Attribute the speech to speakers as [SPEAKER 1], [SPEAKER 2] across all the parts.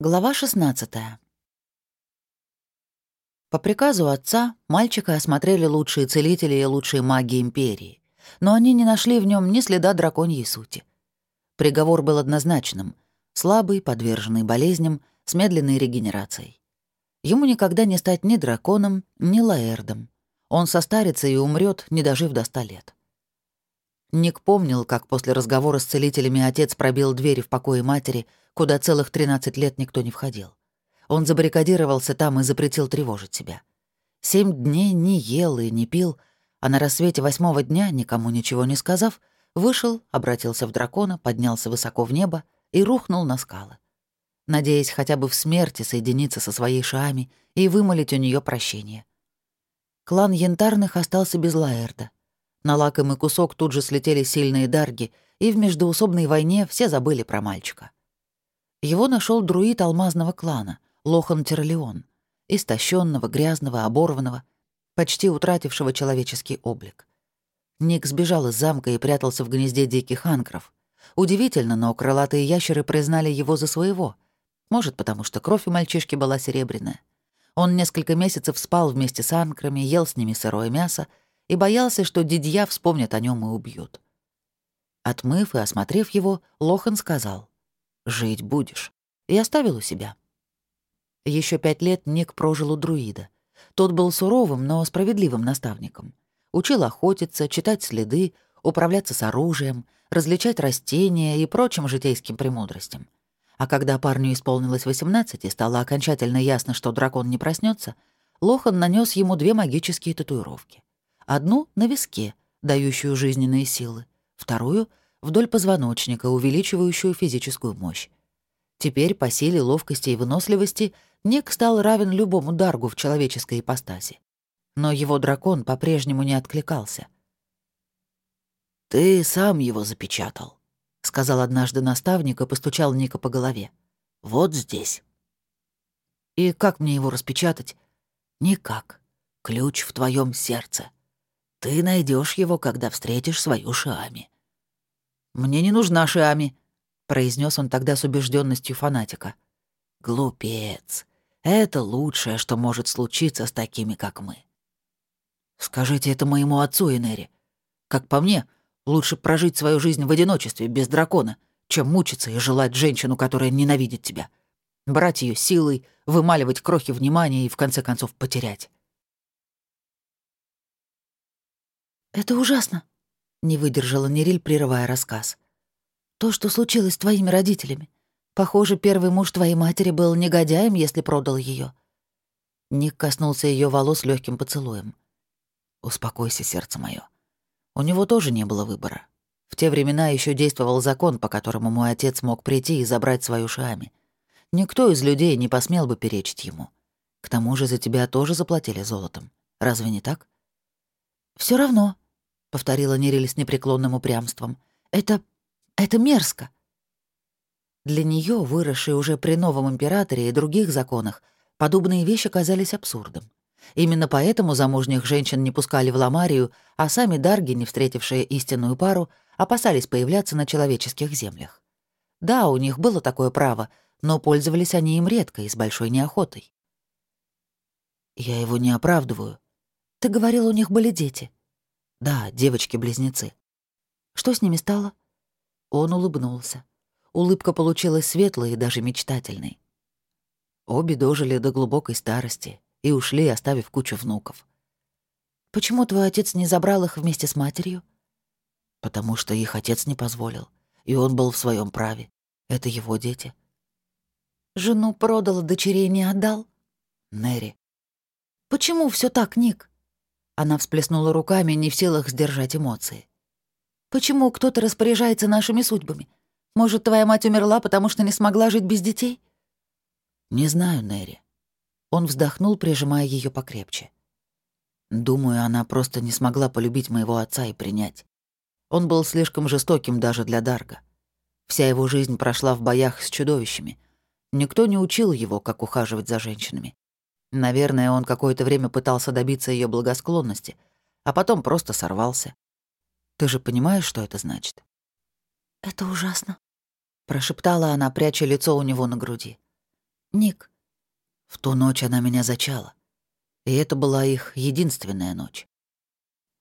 [SPEAKER 1] Глава 16 По приказу отца мальчика осмотрели лучшие целители и лучшие маги Империи, но они не нашли в нем ни следа драконьей сути. Приговор был однозначным — слабый, подверженный болезням, с медленной регенерацией. Ему никогда не стать ни драконом, ни лаэрдом. Он состарится и умрет, не дожив до ста лет. Ник помнил, как после разговора с целителями отец пробил двери в покое матери — куда целых 13 лет никто не входил. Он забаррикадировался там и запретил тревожить себя. Семь дней не ел и не пил, а на рассвете восьмого дня, никому ничего не сказав, вышел, обратился в дракона, поднялся высоко в небо и рухнул на скалы. Надеясь хотя бы в смерти соединиться со своей Шаами и вымолить у нее прощение. Клан Янтарных остался без Лаэрда. На лакомый кусок тут же слетели сильные дарги, и в междуусобной войне все забыли про мальчика. Его нашел друид алмазного клана, Лохан Терлеон, истощенного, грязного, оборванного, почти утратившего человеческий облик. Ник сбежал из замка и прятался в гнезде диких анкров. Удивительно, но крылатые ящеры признали его за своего. Может, потому что кровь у мальчишки была серебряная. Он несколько месяцев спал вместе с анкрами, ел с ними сырое мясо и боялся, что дидья вспомнят о нем и убьют. Отмыв и осмотрев его, Лохан сказал. Жить будешь. И оставил у себя. Еще пять лет Ник прожил у друида. Тот был суровым, но справедливым наставником. Учил охотиться, читать следы, управляться с оружием, различать растения и прочим житейским премудростям. А когда парню исполнилось 18 и стало окончательно ясно, что дракон не проснется, Лохан нанес ему две магические татуировки. Одну — на виске, дающую жизненные силы, вторую вдоль позвоночника, увеличивающую физическую мощь. Теперь по силе, ловкости и выносливости Ник стал равен любому даргу в человеческой ипостаси. Но его дракон по-прежнему не откликался. «Ты сам его запечатал», — сказал однажды наставник и постучал Ника по голове. «Вот здесь». «И как мне его распечатать?» «Никак. Ключ в твоем сердце. Ты найдешь его, когда встретишь свою Шиами. «Мне не нужна Шиами», — произнес он тогда с убежденностью фанатика. «Глупец. Это лучшее, что может случиться с такими, как мы». «Скажите это моему отцу, Энери. Как по мне, лучше прожить свою жизнь в одиночестве, без дракона, чем мучиться и желать женщину, которая ненавидит тебя. Брать ее силой, вымаливать крохи внимания и, в конце концов, потерять».
[SPEAKER 2] «Это ужасно», не выдержала Нериль, прерывая рассказ. «То, что случилось с твоими родителями. Похоже, первый муж твоей матери был негодяем, если продал ее.
[SPEAKER 1] Ник коснулся ее волос легким поцелуем. «Успокойся, сердце мое. У него тоже не было выбора. В те времена еще действовал закон, по которому мой отец мог прийти и забрать свою Шами. Никто из людей не посмел бы перечить ему. К тому же за тебя тоже заплатили золотом. Разве не так?»
[SPEAKER 2] Все равно», — повторила Нериль с непреклонным упрямством. «Это... это мерзко».
[SPEAKER 1] Для нее, выросшей уже при новом императоре и других законах, подобные вещи казались абсурдом. Именно поэтому замужних женщин не пускали в Ламарию, а сами дарги, не встретившие истинную пару, опасались появляться на человеческих землях. Да, у них было такое право, но пользовались они им редко и с большой неохотой. «Я его не оправдываю».
[SPEAKER 2] «Ты говорил, у них были дети».
[SPEAKER 1] Да, девочки-близнецы.
[SPEAKER 2] Что с ними стало?
[SPEAKER 1] Он улыбнулся. Улыбка получилась светлой и даже мечтательной. Обе дожили до глубокой старости и ушли, оставив кучу внуков.
[SPEAKER 2] «Почему твой отец не забрал их вместе с матерью?»
[SPEAKER 1] «Потому что их отец не позволил, и он был в своем праве. Это его дети».
[SPEAKER 2] «Жену продал, дочерей не отдал?»
[SPEAKER 1] «Нэри».
[SPEAKER 2] «Почему все так, Ник?»
[SPEAKER 1] Она всплеснула руками, не в силах сдержать эмоции.
[SPEAKER 2] «Почему кто-то распоряжается нашими судьбами? Может, твоя мать умерла, потому что не смогла жить без детей?»
[SPEAKER 1] «Не знаю, Нэри». Он вздохнул, прижимая ее покрепче. Думаю, она просто не смогла полюбить моего отца и принять. Он был слишком жестоким даже для Дарга. Вся его жизнь прошла в боях с чудовищами. Никто не учил его, как ухаживать за женщинами. Наверное, он какое-то время пытался добиться ее благосклонности, а потом просто сорвался. Ты же понимаешь, что это значит?
[SPEAKER 2] «Это ужасно», —
[SPEAKER 1] прошептала она, пряча лицо у него на груди.
[SPEAKER 2] «Ник».
[SPEAKER 1] В ту ночь она меня зачала. И это была их единственная ночь.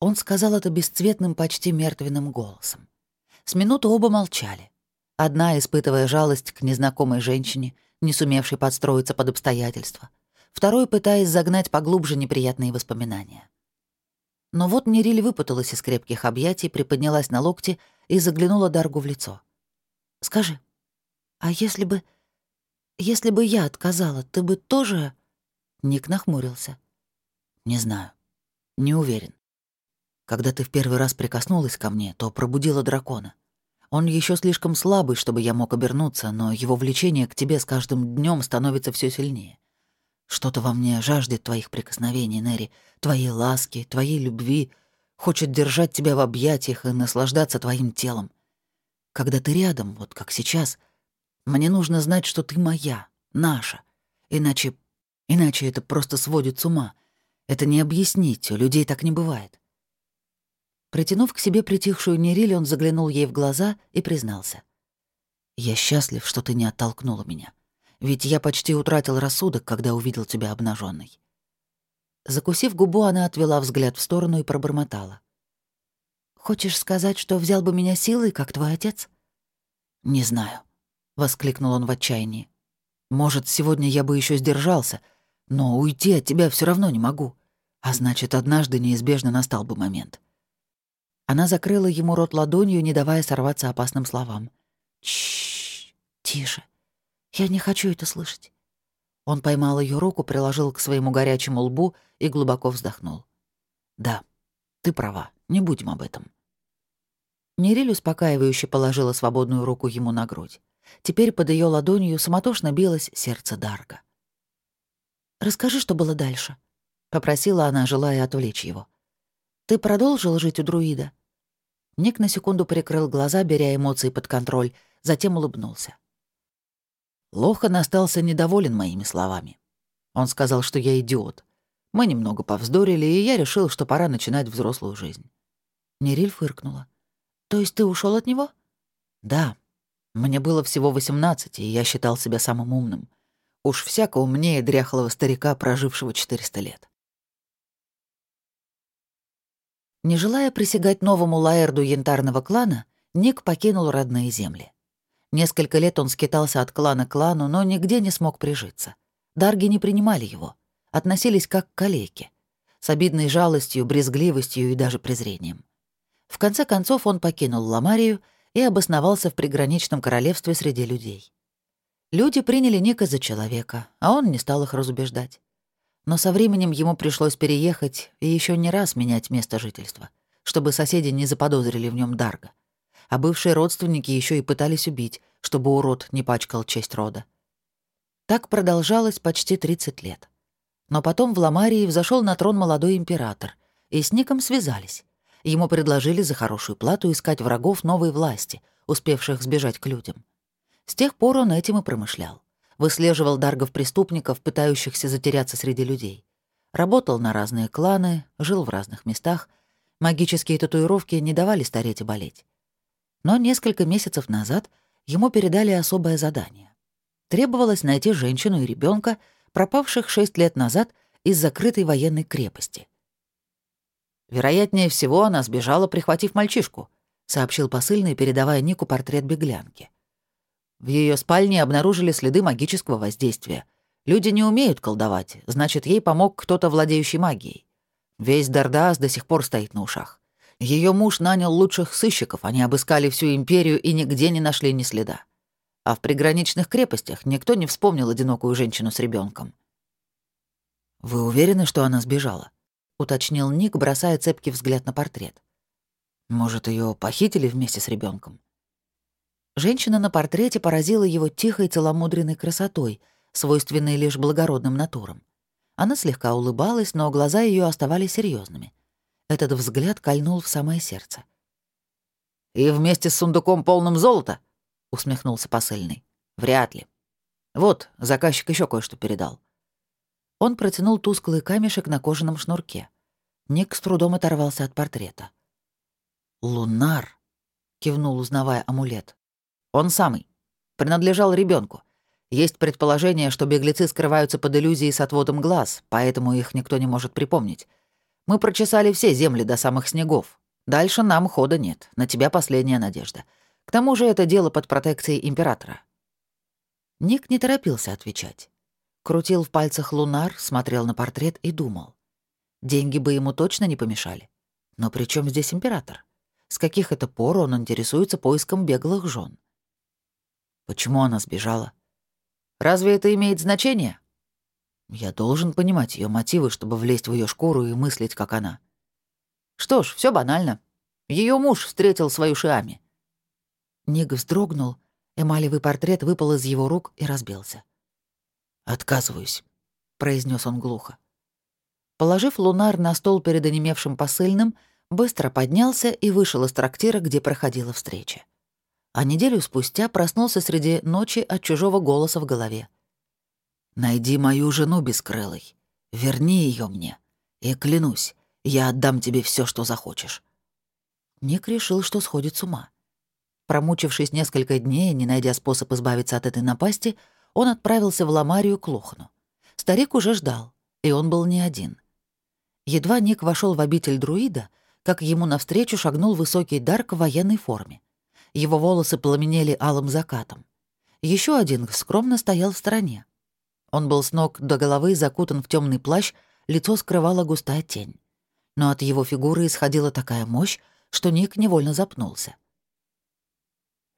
[SPEAKER 1] Он сказал это бесцветным, почти мертвенным голосом. С минуты оба молчали. Одна, испытывая жалость к незнакомой женщине, не сумевшей подстроиться под обстоятельства. Второй, пытаясь загнать поглубже неприятные воспоминания. Но вот Нериль выпуталась из крепких объятий, приподнялась на локти и заглянула Даргу в лицо.
[SPEAKER 2] «Скажи, а если бы... если бы я отказала, ты бы тоже...»
[SPEAKER 1] Ник нахмурился. «Не знаю. Не уверен. Когда ты в первый раз прикоснулась ко мне, то пробудила дракона. Он еще слишком слабый, чтобы я мог обернуться, но его влечение к тебе с каждым днем становится все сильнее. Что-то во мне жаждет твоих прикосновений, Нэри, твоей ласки, твоей любви, хочет держать тебя в объятиях и наслаждаться твоим телом. Когда ты рядом, вот как сейчас, мне нужно знать, что ты моя, наша. Иначе... иначе это просто сводит с ума. Это не объяснить, у людей так не бывает. Притянув к себе притихшую Нериль, он заглянул ей в глаза и признался. «Я счастлив, что ты не оттолкнула меня. Ведь я почти утратил рассудок, когда увидел тебя обнаженной. Закусив губу, она отвела взгляд в сторону и пробормотала.
[SPEAKER 2] «Хочешь сказать, что взял бы меня силой, как твой отец?»
[SPEAKER 1] «Не знаю», — воскликнул он в отчаянии. «Может, сегодня я бы еще сдержался, но уйти от тебя все равно не могу. А значит, однажды неизбежно настал бы момент». Она закрыла ему рот ладонью, не давая сорваться опасным словам.
[SPEAKER 2] Чш, тише. Я не хочу это слышать.
[SPEAKER 1] Он поймал ее руку, приложил к своему горячему лбу и глубоко вздохнул. «Да, ты права, не будем об этом». Нериль успокаивающе положила свободную руку ему на грудь. Теперь под ее ладонью суматошно билось сердце Дарга.
[SPEAKER 2] «Расскажи, что было дальше», — попросила она, желая отвлечь его. «Ты продолжил жить у друида?»
[SPEAKER 1] Ник на секунду прикрыл глаза, беря эмоции под контроль, затем улыбнулся. Лохан остался недоволен моими словами. Он сказал, что я идиот. Мы немного повздорили, и я решил, что пора начинать взрослую жизнь.
[SPEAKER 2] Нериль фыркнула. «То есть ты ушел от него?»
[SPEAKER 1] «Да. Мне было всего 18, и я считал себя самым умным. Уж всяко умнее дряхлого старика, прожившего 400 лет. Не желая присягать новому лаэрду янтарного клана, Ник покинул родные земли. Несколько лет он скитался от клана к клану, но нигде не смог прижиться. Дарги не принимали его, относились как к калеке, с обидной жалостью, брезгливостью и даже презрением. В конце концов он покинул Ламарию и обосновался в приграничном королевстве среди людей. Люди приняли Ника за человека, а он не стал их разубеждать. Но со временем ему пришлось переехать и еще не раз менять место жительства, чтобы соседи не заподозрили в нем Дарга. А бывшие родственники еще и пытались убить, чтобы урод не пачкал честь рода. Так продолжалось почти 30 лет. Но потом в Ламарии взошел на трон молодой император, и с Ником связались. Ему предложили за хорошую плату искать врагов новой власти, успевших сбежать к людям. С тех пор он этим и промышлял выслеживал даргов-преступников, пытающихся затеряться среди людей. Работал на разные кланы, жил в разных местах. Магические татуировки не давали стареть и болеть. Но несколько месяцев назад ему передали особое задание. Требовалось найти женщину и ребенка, пропавших шесть лет назад из закрытой военной крепости. «Вероятнее всего, она сбежала, прихватив мальчишку», — сообщил посыльный, передавая Нику портрет беглянки. В ее спальне обнаружили следы магического воздействия. Люди не умеют колдовать, значит, ей помог кто-то, владеющий магией. Весь Дардас до сих пор стоит на ушах. Ее муж нанял лучших сыщиков, они обыскали всю империю и нигде не нашли ни следа. А в приграничных крепостях никто не вспомнил одинокую женщину с ребенком. «Вы уверены, что она сбежала?» — уточнил Ник, бросая цепкий взгляд на портрет. «Может, ее похитили вместе с ребенком? Женщина на портрете поразила его тихой целомудренной красотой, свойственной лишь благородным натурам. Она слегка улыбалась, но глаза ее оставались серьезными. Этот взгляд кольнул в самое сердце. «И вместе с сундуком полным золота?» — усмехнулся посыльный. «Вряд ли. Вот, заказчик еще кое-что передал». Он протянул тусклый камешек на кожаном шнурке. Ник с трудом оторвался от портрета. «Лунар», — кивнул, узнавая амулет. Он самый. Принадлежал ребенку. Есть предположение, что беглецы скрываются под иллюзией с отводом глаз, поэтому их никто не может припомнить. Мы прочесали все земли до самых снегов. Дальше нам хода нет, на тебя последняя надежда. К тому же это дело под протекцией императора».
[SPEAKER 2] Ник не торопился отвечать. Крутил в пальцах лунар, смотрел на портрет и думал. Деньги бы ему точно не помешали. Но при чем здесь император? С каких это пор он интересуется поиском беглых жен?
[SPEAKER 1] Почему она сбежала? Разве это имеет значение? Я должен понимать ее мотивы, чтобы влезть в ее шкуру и мыслить, как она. Что ж, все банально. Ее муж встретил свою Шиами.
[SPEAKER 2] Ник вздрогнул, эмалевый портрет выпал из его рук и разбился.
[SPEAKER 1] «Отказываюсь», — произнес он глухо.
[SPEAKER 2] Положив лунар на стол перед онемевшим посыльным, быстро поднялся и вышел из трактира, где проходила встреча а неделю спустя проснулся среди ночи от чужого голоса в голове.
[SPEAKER 1] «Найди мою жену бескрылой, верни ее мне, и клянусь, я отдам тебе все, что захочешь».
[SPEAKER 2] Ник решил, что сходит с ума. Промучившись несколько дней, не найдя способ избавиться от этой напасти, он отправился в Ламарию к Лохну. Старик уже ждал, и он был не один. Едва Ник вошел в обитель друида, как ему навстречу шагнул высокий Дарк в военной форме. Его волосы пламенели алым закатом. Еще один скромно стоял в стороне. Он был с ног до головы закутан в темный плащ, лицо скрывала густая тень. Но от его фигуры исходила такая мощь, что Ник невольно запнулся.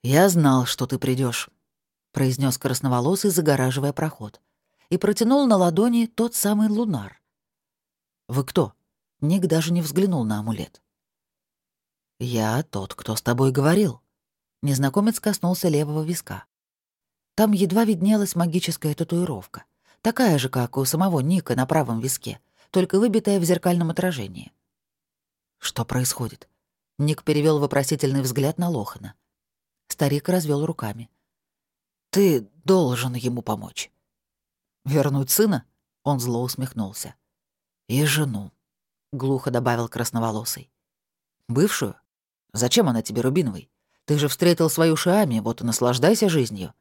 [SPEAKER 1] «Я знал, что ты придешь,
[SPEAKER 2] произнес красноволосый, загораживая проход, и протянул на ладони тот самый лунар.
[SPEAKER 1] «Вы кто?»
[SPEAKER 2] Ник даже не взглянул на амулет.
[SPEAKER 1] «Я тот, кто с тобой говорил»,
[SPEAKER 2] Незнакомец коснулся левого виска. Там едва виднелась магическая татуировка, такая же, как у самого Ника на правом виске, только выбитая в зеркальном отражении.
[SPEAKER 1] «Что происходит?»
[SPEAKER 2] Ник перевел вопросительный взгляд на Лохана. Старик развел руками.
[SPEAKER 1] «Ты должен ему помочь».
[SPEAKER 2] «Вернуть сына?» — он зло усмехнулся.
[SPEAKER 1] «И жену», — глухо добавил красноволосый. «Бывшую? Зачем она тебе, Рубиновой? Ты же встретил свою Шиами, вот и наслаждайся жизнью».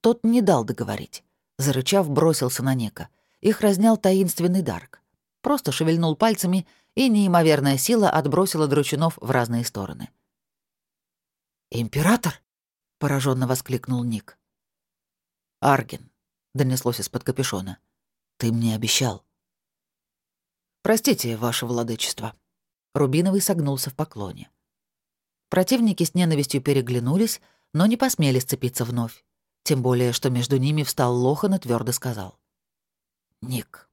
[SPEAKER 2] Тот не дал договорить. Зарычав, бросился на Ника. Их разнял таинственный Дарк. Просто шевельнул пальцами, и неимоверная сила отбросила дручунов в разные стороны.
[SPEAKER 1] «Император?» — пораженно воскликнул Ник.
[SPEAKER 2] «Арген», — донеслось из-под капюшона. «Ты мне обещал».
[SPEAKER 1] «Простите, ваше владычество».
[SPEAKER 2] Рубиновый согнулся в поклоне. Противники с ненавистью переглянулись, но не посмели сцепиться вновь. Тем более, что между ними встал Лохан и твердо сказал.
[SPEAKER 1] «Ник,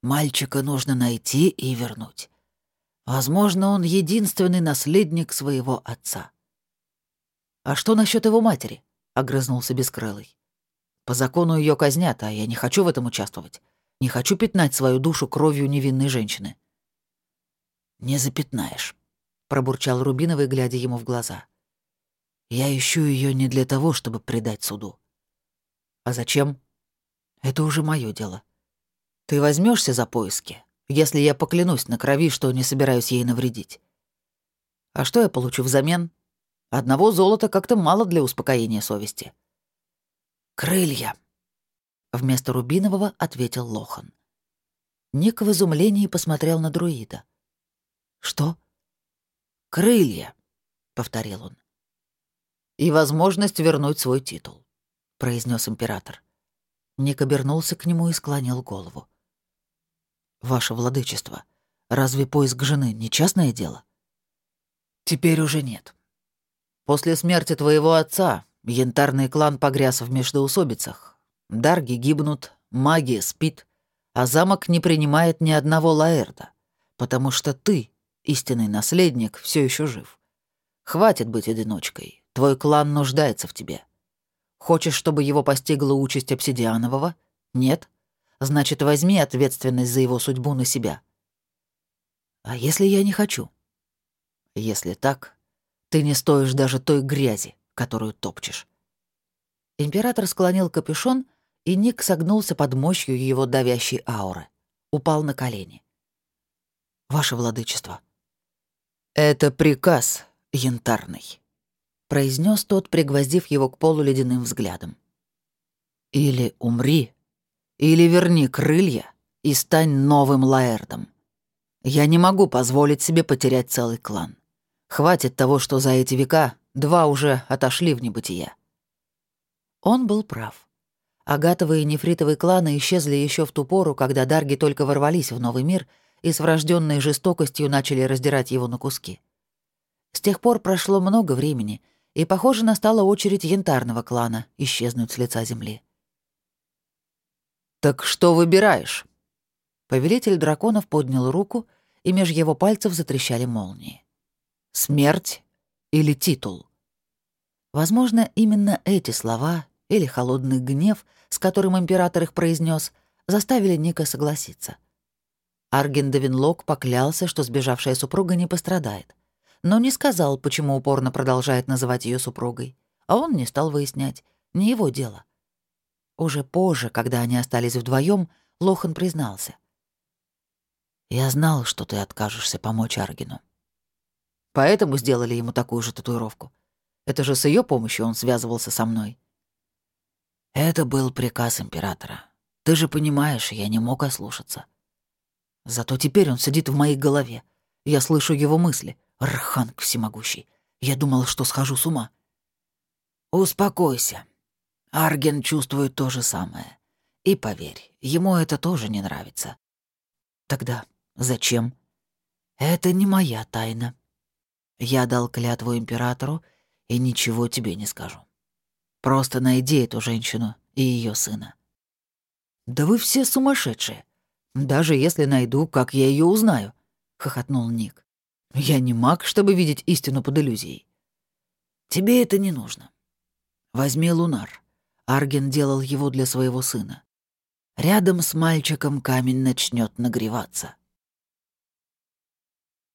[SPEAKER 1] мальчика нужно найти и вернуть. Возможно, он единственный наследник своего отца».
[SPEAKER 2] «А что насчет его матери?» — огрызнулся Бескрылый.
[SPEAKER 1] «По закону ее казнят, а я не хочу в этом участвовать. Не хочу пятнать свою душу кровью невинной женщины». «Не запятнаешь», пробурчал Рубиновый, глядя ему в глаза. «Я ищу ее не для того, чтобы предать суду». «А зачем?» «Это уже мое дело. Ты возьмешься за поиски, если я поклянусь на крови, что не собираюсь ей навредить. А что я получу взамен? Одного золота как-то мало для успокоения совести». «Крылья», — вместо Рубинового ответил Лохан.
[SPEAKER 2] Ник в изумлении посмотрел на друида. «Что?»
[SPEAKER 1] крылья», — повторил он. «И возможность вернуть свой титул», — произнес император.
[SPEAKER 2] Ник обернулся к нему и склонил голову.
[SPEAKER 1] «Ваше владычество, разве поиск жены не частное дело?» «Теперь уже нет. После смерти твоего отца янтарный клан погряз в междоусобицах. Дарги гибнут, магия спит, а замок не принимает ни одного лаэрда, потому что ты истинный наследник, все еще жив. Хватит быть одиночкой. Твой клан нуждается в тебе. Хочешь, чтобы его постигла участь обсидианового? Нет? Значит, возьми ответственность за его судьбу на себя. А если я не хочу? Если так, ты не стоишь даже той грязи, которую топчешь.
[SPEAKER 2] Император склонил капюшон, и Ник согнулся под мощью его давящей ауры. Упал на колени.
[SPEAKER 1] «Ваше владычество», «Это приказ янтарный», — произнес тот, пригвоздив его к полу ледяным взглядом. Или умри, или верни крылья и стань новым Лаэрдом. Я не могу позволить себе потерять целый клан. Хватит того, что за эти века два уже отошли в небытие.
[SPEAKER 2] Он был прав. Агатовые и нефритовые кланы исчезли еще в ту пору, когда дарги только ворвались в новый мир и с врожденной жестокостью начали раздирать его на куски. С тех пор прошло много времени, и, похоже, настала очередь янтарного клана исчезнуть с лица земли.
[SPEAKER 1] «Так что выбираешь?»
[SPEAKER 2] Повелитель драконов поднял руку, и меж его пальцев затрещали молнии.
[SPEAKER 1] «Смерть или титул?»
[SPEAKER 2] Возможно, именно эти слова или холодный гнев, с которым император их произнес, заставили Ника согласиться. Арген Давинлок поклялся, что сбежавшая супруга не пострадает, но не сказал, почему упорно продолжает называть ее супругой, а он не стал выяснять, не его дело. Уже позже, когда они остались вдвоем, Лохан признался. «Я знал, что ты откажешься помочь Аргину. Поэтому сделали ему такую же татуировку. Это же с ее помощью он связывался со мной». «Это был приказ императора. Ты же понимаешь, я не мог ослушаться. Зато теперь он сидит в моей голове. Я слышу его мысли. Рханг всемогущий. Я думал, что схожу с ума». «Успокойся», Арген чувствует то же самое. И поверь, ему это тоже не нравится. Тогда зачем? Это не моя тайна. Я дал клятву императору и ничего тебе не скажу. Просто найди эту женщину и ее сына.
[SPEAKER 1] Да вы все сумасшедшие. Даже если найду, как я ее узнаю, хохотнул Ник. Я не маг, чтобы видеть истину под иллюзией.
[SPEAKER 2] Тебе это не нужно. Возьми лунар. Арген делал его для своего сына. Рядом с мальчиком камень начнет нагреваться.